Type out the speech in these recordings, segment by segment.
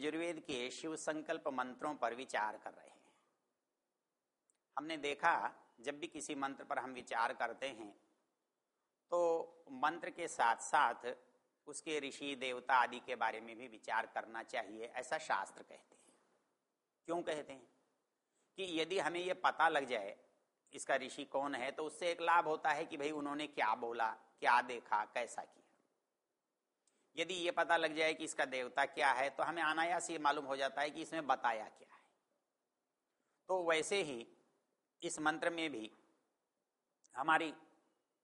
यजुर्वेद के शिव संकल्प मंत्रों पर विचार कर रहे हैं। हमने देखा, जब भी किसी मंत्र पर हम विचार करते हैं तो मंत्र के साथ साथ उसके ऋषि, देवता आदि के बारे में भी विचार करना चाहिए, ऐसा शास्त्र कहते हैं। क्यों कहते हैं? कि यदि हमें यह पता लग जाए, इसका ऋषि कौन है तो उससे एक लाभ होता है कि भाई उन्होंने क्या बोला, क्या देखा, कैसा किया। यदि ये पता लग जाए कि इसका देवता क्या है तो हमें अनायास ये मालूम हो जाता है कि इसमें बताया क्या है। तो वैसे ही इस मंत्र में भी हमारी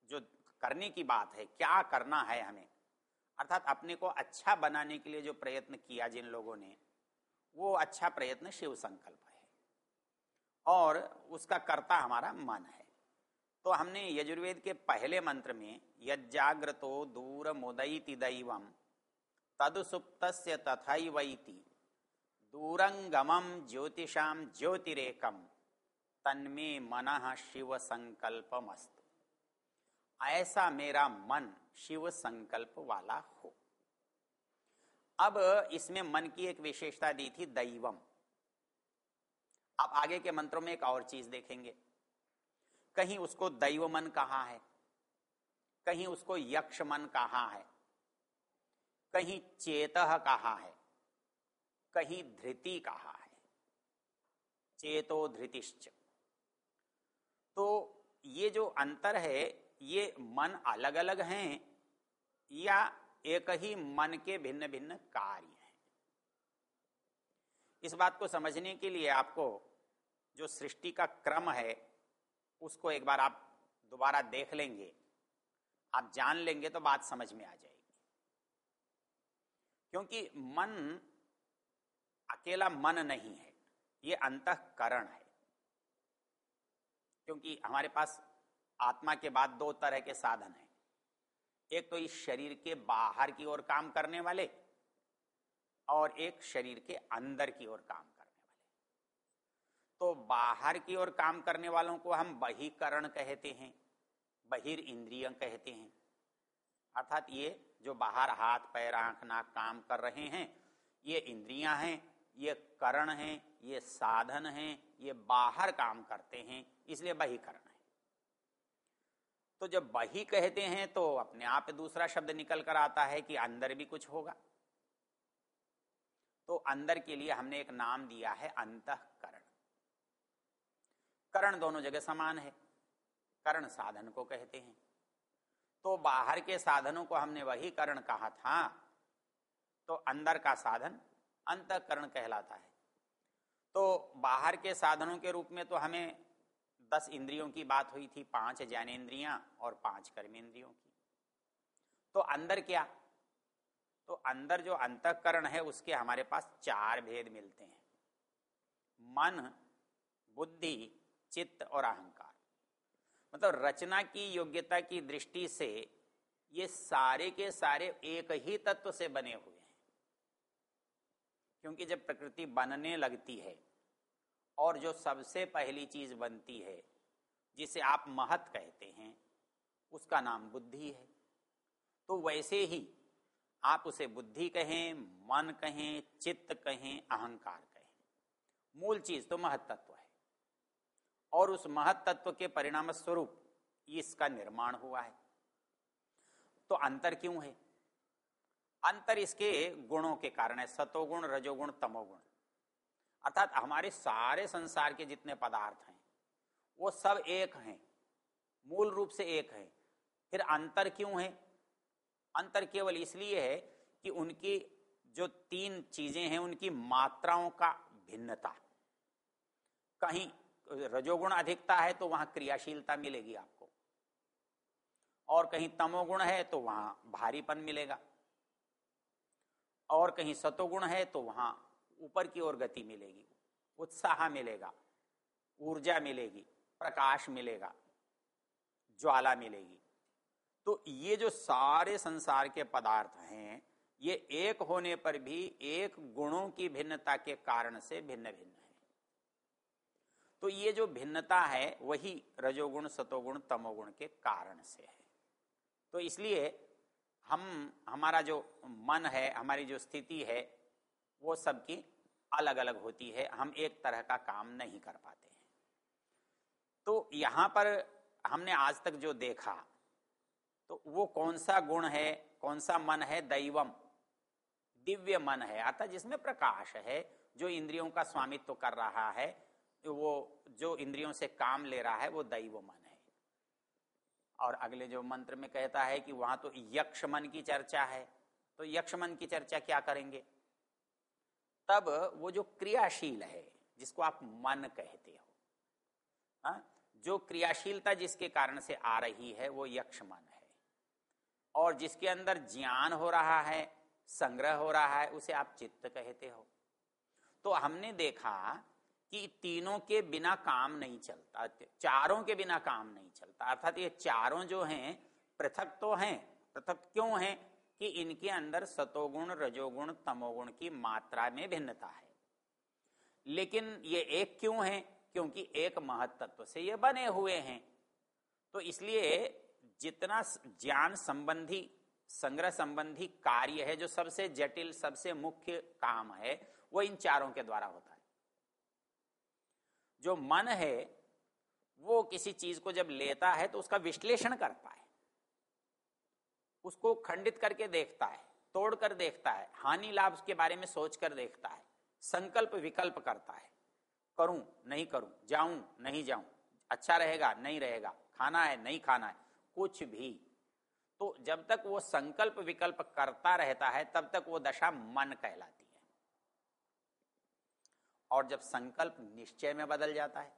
जो करने की बात है, क्या करना है हमें, अर्थात अपने को अच्छा बनाने के लिए जो प्रयत्न किया जिन लोगों ने, वो अच्छा प्रयत्न शिव संकल्प है। और उसका कर्ता हमारा मन है। तो हमने यजुर्वेद के पहले मंत्र में यज्जाग्रतो दूर मुदयति दैवम तदुसुप्त तथैवैति दूरंगमम ज्योतिषाम ज्योतिरेकम तन्मे मन शिव संकल्पमस्तु ऐसा मेरा मन शिव संकल्प वाला हो। अब इसमें मन की एक विशेषता दी थी दैवम आप आगे के मंत्रों में एक और चीज़ देखेंगे। कहीं उसको दैव मन कहा है, कहीं उसको यक्ष मन कहा है, कहीं चेतः कहा है, कहीं धृति कहा है। चेतो धृतिश्च। तो ये जो अंतर है, ये मन अलग अलग हैं या एक ही मन के भिन्न भिन्न कार्य हैं? इस बात को समझने के लिए आपको जो सृष्टि का क्रम है उसको एक बार आप दोबारा देख लेंगे, आप जान लेंगे तो बात समझ में आ जाएगी। क्योंकि मन, अकेला मन नहीं है, ये अंतकरण है। क्योंकि हमारे पास आत्मा के बाद दो तरह के साधन हैं। एक तो इस शरीर के बाहर की ओर काम करने वाले और एक शरीर के अंदर की ओर काम तो बाहर की ओर काम करने वालों को हम बहिकरण कहते हैं, बहिर इंद्रिय कहते हैं। अर्थात ये जो बाहर हाथ, पैर, आँख, नाक काम कर रहे हैं, ये इंद्रियाँ हैं, ये करण हैं, ये साधन हैं, ये बाहर काम करते हैं, इसलिए बहिकरण है। तो जब बही कहते हैं तो अपने आप दूसरा शब्द निकल कर आता है कि अंदर भी कुछ होगा। तो अंदर के लिए हमने एक नाम दिया है, अंतकरण। करण दोनों जगह समान है। करण साधन को कहते हैं। तो बाहर के साधनों को हमने वही करण कहा था। तो अंदर का साधन अंतकरण कहलाता है। तो बाहर के साधनों के रूप में तो हमें दस इंद्रियों की बात हुई थी, पाँच ज्ञानेन्द्रियाँ और पाँच कर्मेंद्रियों की। तो अंदर क्या? तो अंदर जो अंतकरण है, उसके हमारे पास चार भेद मिलते हैं। मन, बुद्धि चित्त और अहंकार। मतलब रचना की योग्यता की दृष्टि से ये सारे के सारे एक ही तत्व से बने हुए हैं। क्योंकि जब प्रकृति बनने लगती है और जो सबसे पहली चीज़ बनती है, जिसे आप महत कहते हैं, उसका नाम बुद्धि है। तो वैसे ही आप उसे बुद्धि कहें, मन कहें, चित्त कहें, अहंकार कहें। मूल चीज़ तो महत्त्व है। और उस महत्त्व के परिणाम स्वरूप इसका निर्माण हुआ है। तो अंतर क्यों है? अंतर इसके गुणों के कारण है। सतोगुण, रजोगुण, तमोगुण। अर्थात हमारे सारे संसार के जितने पदार्थ हैं, वो सब एक हैं, मूल रूप से एक है। फिर अंतर क्यों है? अंतर केवल इसलिए है कि उनकी जो तीन चीज़ें हैं, उनकी मात्राओं का भिन्नता। कहीं रजोगुण अधिकता है तो वहाँ क्रियाशीलता मिलेगी आपको। और कहीं तमोगुण है तो वहाँ भारीपन मिलेगा। और कहीं सतोगुण है तो वहाँ ऊपर की ओर गति मिलेगी। उत्साह मिलेगा, ऊर्जा मिलेगी, प्रकाश मिलेगा, ज्वाला मिलेगी। तो ये जो सारे संसार के पदार्थ हैं, ये एक होने पर भी एक गुणों की भिन्नता के कारण से भिन्न भिन्न है। तो ये जो भिन्नता है, वही रजोगुण, सतोगुण, तमोगुण के कारण से है। तो इसलिए हम, हमारा जो मन है, हमारी जो स्थिति है, वो सबकी अलग अलग होती है। हम एक तरह का काम नहीं कर पाते हैं। तो यहाँ पर हमने आज तक जो देखा तो वो कौन सा गुण है, कौन सा मन है? दैवम। दिव्य मन है। अर्थात जिसमें प्रकाश है, जो इंद्रियों का स्वामित्व कर रहा है वो जो इंद्रियों से काम ले रहा है, वो दैव मन है। और अगले जो मंत्र में कहता है कि वहाँ तो यक्ष मन की चर्चा है तो यक्ष मन की चर्चा क्या करेंगे? तब वो जो क्रियाशील है, जिसको आप मन कहते हो, हा? जो क्रियाशीलता जिसके कारण से आ रही है, वो यक्ष मन है। और जिसके अंदर ज्ञान हो रहा है, संग्रह हो रहा है, उसे आप चित्त कहते हो। तो हमने देखा कि तीनों के बिना काम नहीं चलता, चारों के बिना काम नहीं चलता। अर्थात ये चारों जो हैं, पृथक तो हैं, पृथक क्यों हैं कि इनके अंदर सतोगुण, रजोगुण, तमोगुण की मात्रा में भिन्नता है। लेकिन ये एक क्यों है? क्योंकि एक महत्व से ये बने हुए हैं। तो इसलिए जितना ज्ञान संबंधी, संग्रह संबंधी कार्य है, जो सबसे जटिल, सबसे मुख्य काम है, वो इन चारों के द्वारा होता है। जो मन है, वो किसी चीज़ को जब लेता है तो उसका विश्लेषण करता है। उसको खंडित करके देखता है, तोड़कर देखता है, हानि लाभ के बारे में सोचकर देखता है, संकल्प विकल्प करता है। करूँ, नहीं करूँ, जाऊँ, नहीं जाऊँ अच्छा रहेगा, नहीं रहेगा, खाना है, नहीं खाना है, कुछ भी। तो जब तक वो संकल्प विकल्प करता रहता है, तब तक वो दशा मन कहलाती और जब संकल्प निश्चय में बदल जाता है,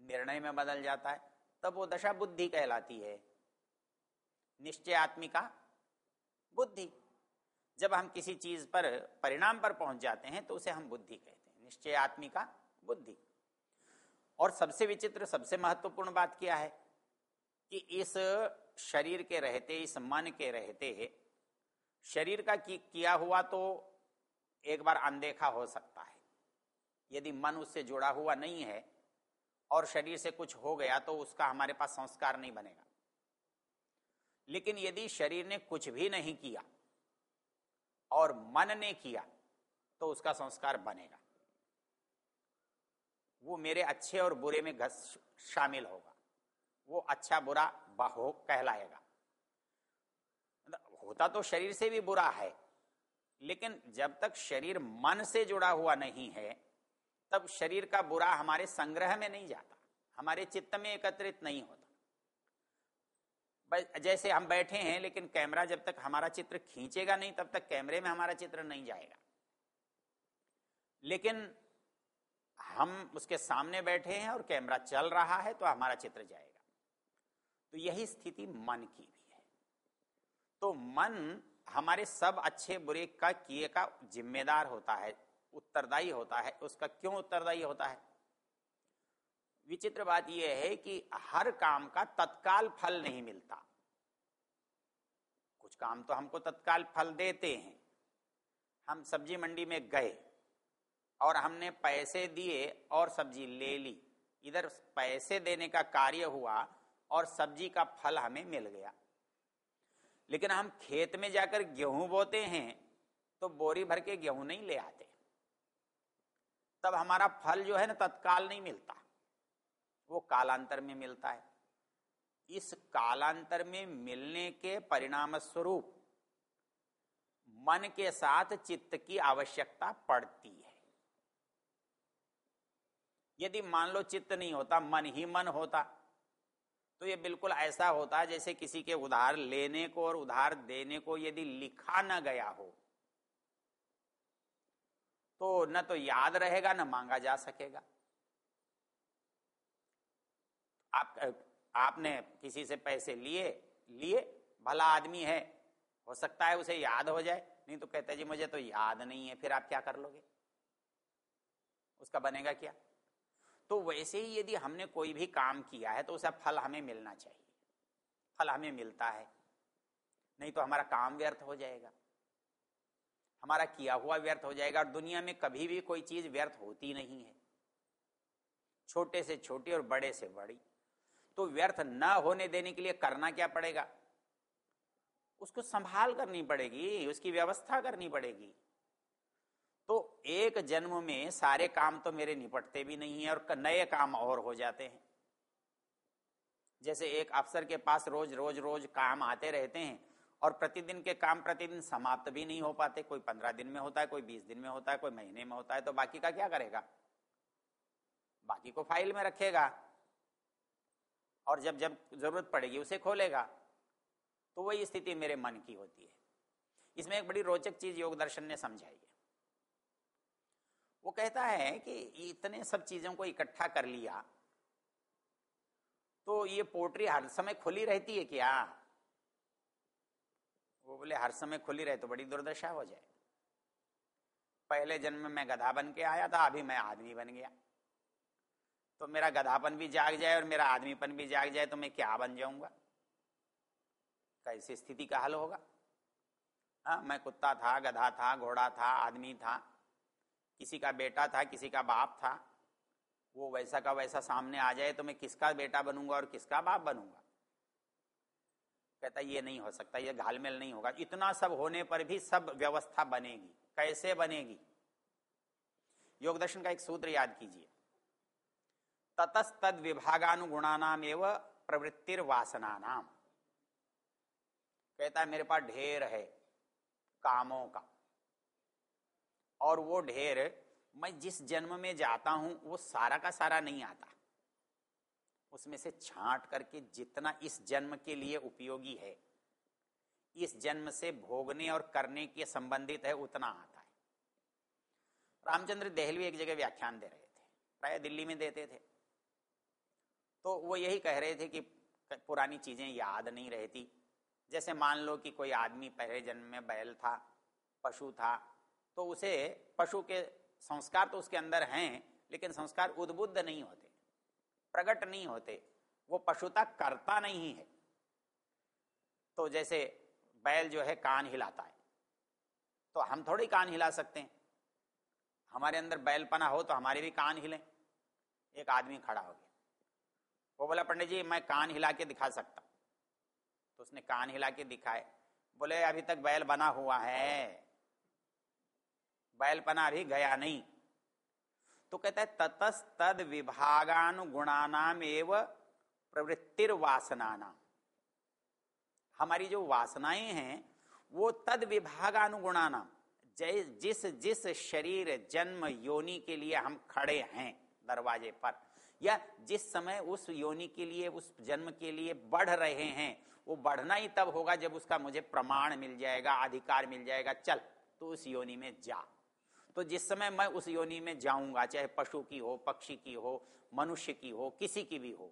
निर्णय में बदल जाता है, तब वो दशा बुद्धि कहलाती है। निश्चय आत्मिका बुद्धि। जब हम किसी चीज़ पर, परिणाम पर पहुँच जाते हैं तो उसे हम बुद्धि कहते हैं। निश्चय आत्मिका बुद्धि। और सबसे विचित्र, सबसे महत्वपूर्ण बात क्या है? कि इस शरीर के रहते, इस मन के रहते, शरीर का किया हुआ तो एक बार अनदेखा हो सकता है। यदि मन उससे जुड़ा हुआ नहीं है और शरीर से कुछ हो गया तो उसका हमारे पास संस्कार नहीं बनेगा। लेकिन यदि शरीर ने कुछ भी नहीं किया और मन ने किया तो उसका संस्कार बनेगा। वो मेरे अच्छे और बुरे में घस शामिल होगा। वो अच्छा बुरा बाहो कहलाएगा। होता तो शरीर से भी बुरा है, लेकिन जब तक शरीर मन से जुड़ा हुआ नहीं है तब शरीर का बुरा हमारे संग्रह में नहीं जाता। हमारे चित्त में एकत्रित नहीं होता। जैसे हम बैठे हैं, लेकिन कैमरा जब तक हमारा चित्र खींचेगा नहीं, तब तक कैमरे में हमारा चित्र नहीं जाएगा। लेकिन हम उसके सामने बैठे हैं और कैमरा चल रहा है तो हमारा चित्र जाएगा। तो यही स्थिति मन की भी है। तो मन हमारे सब अच्छे बुरे का किए का जिम्मेदार होता है। उत्तरदायी होता है, उसका क्यों उत्तरदायी होता है? विचित्र बात यह है कि हर काम का तत्काल फल नहीं मिलता। कुछ काम तो हमको तत्काल फल देते हैं। हम सब्ज़ी मंडी में गए और हमने पैसे दिए और सब्ज़ी ले ली। इधर पैसे देने का कार्य हुआ और सब्ज़ी का फल हमें मिल गया। लेकिन हम खेत में जाकर गेहूँ बोते हैं तो बोरी भर के गेहूँ नहीं ले आते। तब हमारा फल जो है ना तत्काल नहीं मिलता। वो कालांतर में मिलता है। इस कालांतर में मिलने के परिणाम स्वरूप मन के साथ चित्त की आवश्यकता पड़ती है। यदि मान लो चित्त नहीं होता, मन ही मन होता तो ये बिल्कुल ऐसा होता जैसे किसी के उधार लेने को और उधार देने को यदि लिखा न गया हो तो न तो याद रहेगा, न मांगा जा सकेगा। आप, आपने किसी से पैसे लिए लिए, भला आदमी है, हो सकता है उसे याद हो जाए, नहीं तो कहते जी, मुझे तो याद नहीं है, फिर आप क्या कर लोगे? उसका बनेगा क्या? तो वैसे ही यदि हमने कोई भी काम किया है तो उसका फल हमें मिलना चाहिए। फल हमें मिलता है, नहीं तो हमारा काम व्यर्थ हो जाएगा। हमारा किया हुआ व्यर्थ हो जाएगा और दुनिया में कभी भी कोई चीज़ व्यर्थ होती नहीं है। छोटे से छोटी और बड़े से बड़ी। तो व्यर्थ न होने देने के लिए करना क्या पड़ेगा? उसको संभाल करनी पड़ेगी, उसकी व्यवस्था करनी पड़ेगी। तो एक जन्म में सारे काम तो मेरे निपटते भी नहीं है और नए काम और हो जाते हैं। जैसे एक अफसर के पास रोज रोज रोज काम आते रहते हैं और प्रतिदिन के काम प्रतिदिन समाप्त भी नहीं हो पाते। कोई पंद्रह दिन में होता है, कोई बीस दिन में होता है, कोई महीने में होता है तो बाकी का क्या करेगा? बाकी को फ़ाइल में रखेगा। और जब जब ज़रूरत पड़ेगी उसे खोलेगा। तो वही स्थिति मेरे मन की होती है। इसमें एक बड़ी रोचक चीज़ योग दर्शन ने समझाई है। वो कहता है कि इतने सब चीज़ों को इकट्ठा कर लिया तो ये पोट्री हर समय खुली रहती है क्या? वो बोले हर समय खुली रहे तो बड़ी दुर्दशा हो जाए। पहले जन्म में मैं गधा बन के आया था अभी मैं आदमी बन गया। तो मेरा गधापन भी जाग जाए और मेरा आदमीपन भी जाग जाए तो मैं क्या बन जाऊँगा? कैसी स्थिति का हल होगा? हाँ, मैं कुत्ता था गधा था घोड़ा था आदमी था। किसी का बेटा था किसी का बाप था। वो वैसा का वैसा सामने आ जाए तो मैं किसका बेटा बनूँगा और किसका बाप बनूँगा? कहता ये नहीं हो सकता, ये घालमेल नहीं होगा। इतना सब होने पर भी सब व्यवस्था बनेगी। कैसे बनेगी? योग दर्शन का एक सूत्र याद कीजिए। ततस्तद विभागानुगुणानाम एवं प्रवृत्तिर वासना नाम कहता है, मेरे पास ढेर है कामों का। और वो ढेर मैं जिस जन्म में जाता हूँ, वो सारा का सारा नहीं आता। उसमें से छांट करके जितना इस जन्म के लिए उपयोगी है, इस जन्म से भोगने और करने के संबंधित है, उतना आता है। रामचंद्र देहलवी एक जगह व्याख्यान दे रहे थे, प्राय दिल्ली में देते थे। तो वो यही कह रहे थे कि पुरानी चीज़ें याद नहीं रहती। जैसे मान लो कि कोई आदमी पहले जन्म में बैल था, पशु था तो उसे पशु के संस्कार तो उसके अंदर हैं, लेकिन संस्कार उद्बुद्ध नहीं होते। प्रकट नहीं होते, वो पशुता करता नहीं है। तो जैसे बैल जो है कान हिलाता है तो हम थोड़ी कान हिला सकते हैं। हमारे अंदर बैलपना हो तो हमारे भी कान हिले। एक आदमी खड़ा हो गया। वो बोला, पंडित जी, मैं कान हिला के दिखा सकता तो उसने कान हिला के दिखाए। बोले, अभी तक बैल बना हुआ है। बैलपना अभी गया नहीं। तो कहता है ततस तद विभागानुगुणानाम एव प्रवृत्तिर वासनाना हमारी जो वासनाएँ हैं, वो तद विभागानुगुणानाम जिस जिस शरीर, जन्म, योनि के लिए हम खड़े हैं दरवाजे पर, या जिस समय उस योनि के लिए, उस जन्म के लिए बढ़ रहे हैं, वो बढ़ना ही तब होगा जब उसका मुझे प्रमाण मिल जाएगा, अधिकार मिल जाएगा, चल तो उस योनि में जा। तो जिस समय मैं उस योनि में जाऊँगा, चाहे पशु की हो, पक्षी की हो, मनुष्य की हो, किसी की भी हो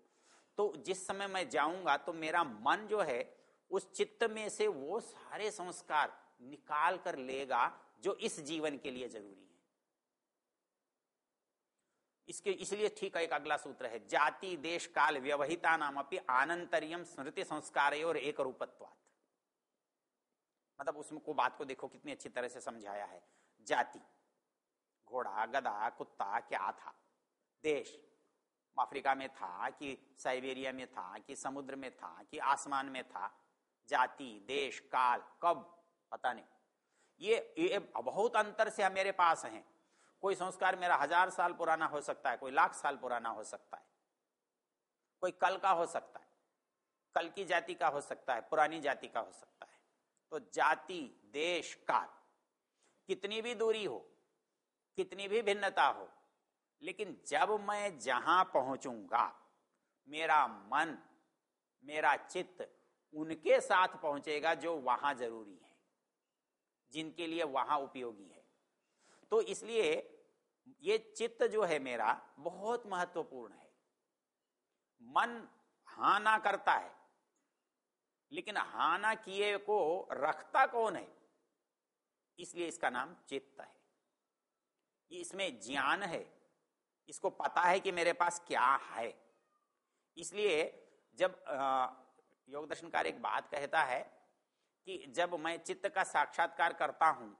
तो जिस समय मैं जाऊँगा तो मेरा मन जो है, उस चित्त में से वो सारे संस्कार निकाल कर लेगा, जो इस जीवन के लिए ज़रूरी है। इसके, इसलिए ठीक है, एक अगला सूत्र है, जाति, देश, काल, व्यवहिता नाम अपनी आनंतरियम स्मृति संस्कार और एक रूपत्वात। मतलब उसमें को बात को देखो, कितनी अच्छी तरह से समझाया है। जाति। घोड़ा गधा कुत्ता क्या था? देश अफ्रीका में था कि साइबेरिया में था कि समुद्र में था कि आसमान में था? जाति देश काल कब? पता नहीं। ये, ये बहुत अंतर से मेरे पास हैं। कोई संस्कार मेरा हज़ार साल पुराना हो सकता है कोई लाख साल पुराना हो सकता है। कोई कल का हो सकता है कल की जाति का हो सकता है पुरानी जाति का हो सकता है। तो जाति देश काल कितनी भी दूरी हो कितनी भी भिन्नता हो, लेकिन जब मैं जहाँ पहुंचूँगा, मेरा मन, मेरा चित्त उनके साथ पहुंचेगा जो वहाँ ज़रूरी है, जिनके लिए वहाँ उपयोगी है। तो इसलिए ये चित्त जो है मेरा बहुत महत्वपूर्ण है। मन हा ना करता है, लेकिन हाना किए को रखता कौन है? इसलिए इसका नाम चित्त है। इसमें ज्ञान है। इसको पता है कि मेरे पास क्या है। इसलिए जब योग दर्शनकार एक बात कहता है कि जब मैं चित्त का साक्षात्कार करता हूँ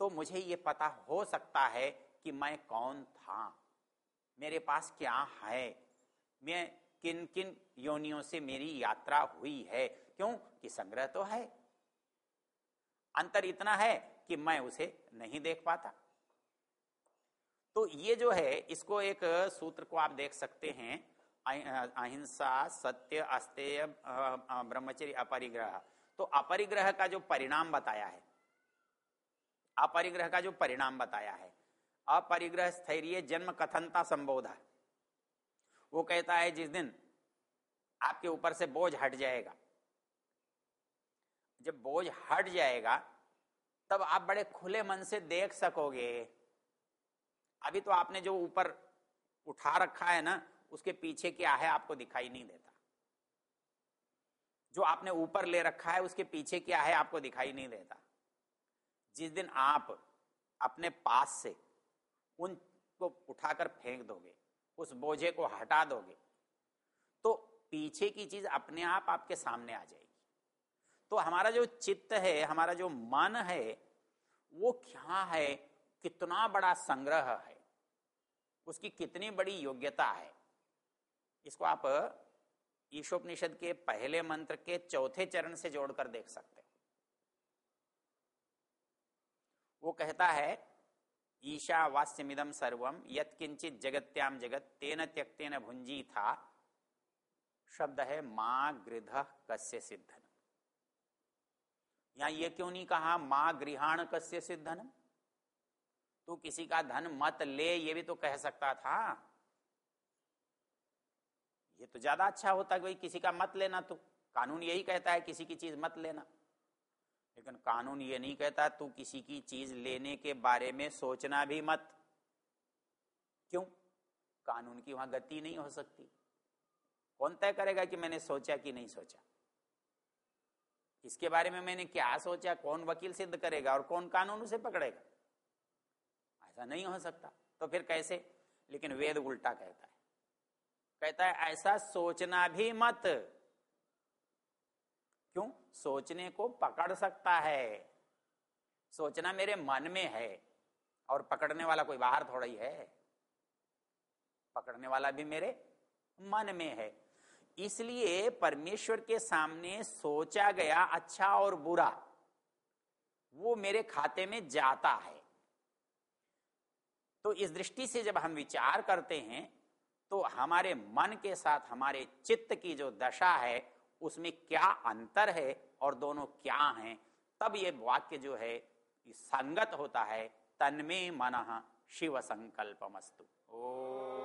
तो मुझे ये पता हो सकता है कि मैं कौन था। मेरे पास क्या है? मैं किन किन योनियों से मेरी यात्रा हुई है? क्यों? कि संग्रह तो है। अंतर इतना है कि मैं उसे नहीं देख पाता। तो ये जो है, इसको एक सूत्र को आप देख सकते हैं। अहिंसा, सत्य, अस्तेय ब्रह्मचर्य, अपरिग्रह। तो अपरिग्रह का जो परिणाम बताया है, अपरिग्रह का जो परिणाम बताया है, अपरिग्रह स्थैर्य, जन्म, कथनता, संबोधा। वो कहता है, जिस दिन आपके ऊपर से बोझ हट जाएगा, जब बोझ हट जाएगा, तब आप बड़े खुले मन से देख सकोगे अभी तो आपने जो ऊपर उठा रखा है ना, उसके पीछे क्या है आपको दिखाई नहीं देता। जो आपने ऊपर ले रखा है, उसके पीछे क्या है आपको दिखाई नहीं देता। जिस दिन आप अपने पास से उनको उठाकर फेंक दोगे, उस बोझे को हटा दोगे तो पीछे की चीज़ अपने आप आपके सामने आ जाएगी। तो हमारा जो चित्त है, हमारा जो मन है, वो क्या है? कितना बड़ा संग्रह है, उसकी कितनी बड़ी योग्यता है। इसको आप ईशोपनिषद के पहले मंत्र के चौथे चरण से जोड़कर देख सकते वो कहता है ईशा वास्यमिदम सर्वम यत्किंचित जगत्याम जगत, तेन त्यक्तेन भुंजी था शब्द है, माँ गृध कस्य सिद्धन यहाँ ये क्यों नहीं कहा, माँ गृहाण कस्य सिद्धन तू किसी का धन मत ले, ये भी तो कह सकता था। ये तो ज़्यादा अच्छा होता है भाई किसी का मत लेना तू। कानून यही कहता है, किसी की चीज़ मत लेना। लेकिन कानून ये नहीं कहता, तू किसी की चीज़ लेने के बारे में सोचना भी मत। क्यों? कानून की वहाँ गति नहीं हो सकती। कौन तय करेगा कि मैंने सोचा कि नहीं सोचा? इसके बारे में मैंने क्या सोचा? कौन वकील सिद्ध करेगा और कौन कानून उसे पकड़ेगा? ऐसा नहीं हो सकता। तो फिर कैसे? लेकिन वेद उल्टा कहता है। कहता है, ऐसा सोचना भी मत। क्यों? सोचने को पकड़ सकता है। सोचना मेरे मन में है, और पकड़ने वाला कोई बाहर थोड़ा ही। है पकड़ने वाला भी मेरे मन में है। इसलिए परमेश्वर के सामने सोचा गया अच्छा और बुरा, वो मेरे खाते में जाता है। तो इस दृष्टि से जब हम विचार करते हैं तो हमारे मन के साथ, हमारे चित्त की जो दशा है, उसमें क्या अंतर है और दोनों क्या हैं, तब ये वाक्य जो है संगत होता है, तन्मे मन शिव संकल्पमस्तु ओ।